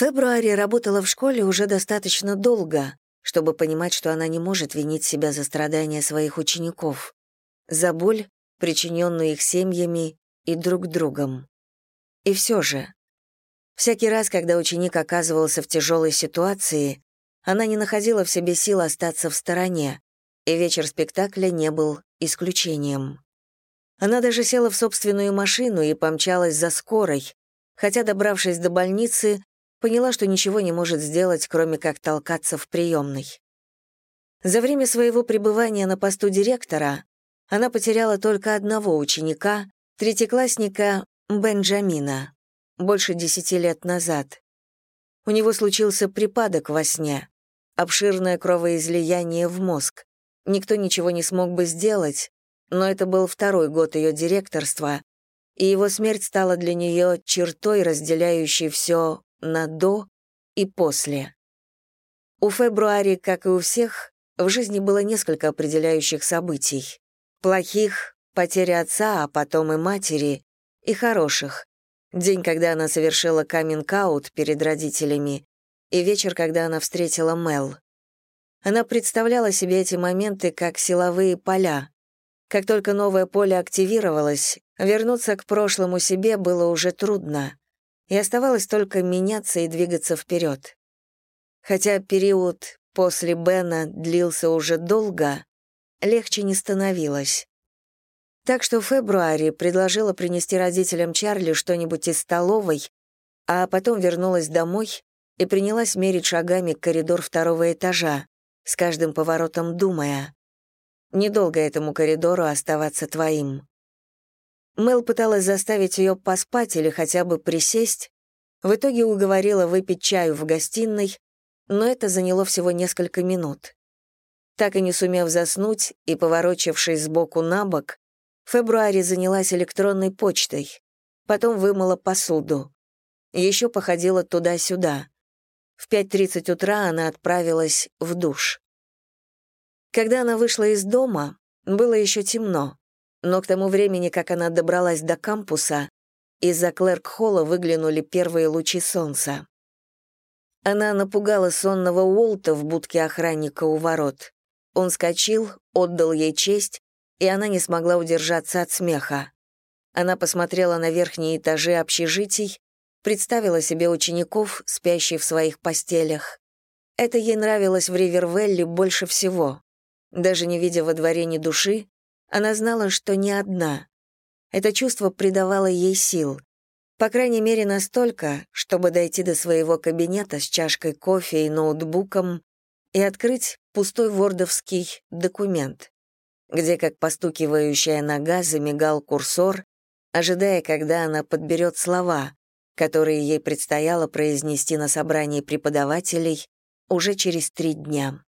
Фебруари работала в школе уже достаточно долго, чтобы понимать, что она не может винить себя за страдания своих учеников, за боль, причиненную их семьями и друг другом. И все же, всякий раз, когда ученик оказывался в тяжелой ситуации, она не находила в себе сил остаться в стороне, и вечер спектакля не был исключением. Она даже села в собственную машину и помчалась за скорой, хотя, добравшись до больницы, поняла, что ничего не может сделать, кроме как толкаться в приемной. За время своего пребывания на посту директора она потеряла только одного ученика, третьеклассника Бенджамина, больше десяти лет назад. У него случился припадок во сне, обширное кровоизлияние в мозг. Никто ничего не смог бы сделать, но это был второй год ее директорства, и его смерть стала для нее чертой, разделяющей все на «до» и «после». У Фебруари, как и у всех, в жизни было несколько определяющих событий. Плохих — потеря отца, а потом и матери, и хороших. День, когда она совершила каминг-аут перед родителями, и вечер, когда она встретила Мел. Она представляла себе эти моменты как силовые поля. Как только новое поле активировалось, вернуться к прошлому себе было уже трудно и оставалось только меняться и двигаться вперед. Хотя период после Бена длился уже долго, легче не становилось. Так что в феврале предложила принести родителям Чарли что-нибудь из столовой, а потом вернулась домой и принялась мерить шагами коридор второго этажа, с каждым поворотом думая. Недолго этому коридору оставаться твоим. Мел пыталась заставить ее поспать или хотя бы присесть, в итоге уговорила выпить чаю в гостиной, но это заняло всего несколько минут. Так и не сумев заснуть и поворочившись сбоку на бок, Фебруари занялась электронной почтой, потом вымыла посуду. Еще походила туда-сюда. В 5.30 утра она отправилась в душ. Когда она вышла из дома, было еще темно но к тому времени, как она добралась до кампуса, из-за Клэрк-холла выглянули первые лучи солнца. Она напугала сонного Уолта в будке охранника у ворот. Он скочил, отдал ей честь, и она не смогла удержаться от смеха. Она посмотрела на верхние этажи общежитий, представила себе учеников, спящих в своих постелях. Это ей нравилось в Ривервелле больше всего. Даже не видя во дворе ни души, она знала, что не одна. Это чувство придавало ей сил. По крайней мере, настолько, чтобы дойти до своего кабинета с чашкой кофе и ноутбуком и открыть пустой вордовский документ, где, как постукивающая нога, замигал курсор, ожидая, когда она подберет слова, которые ей предстояло произнести на собрании преподавателей уже через три дня.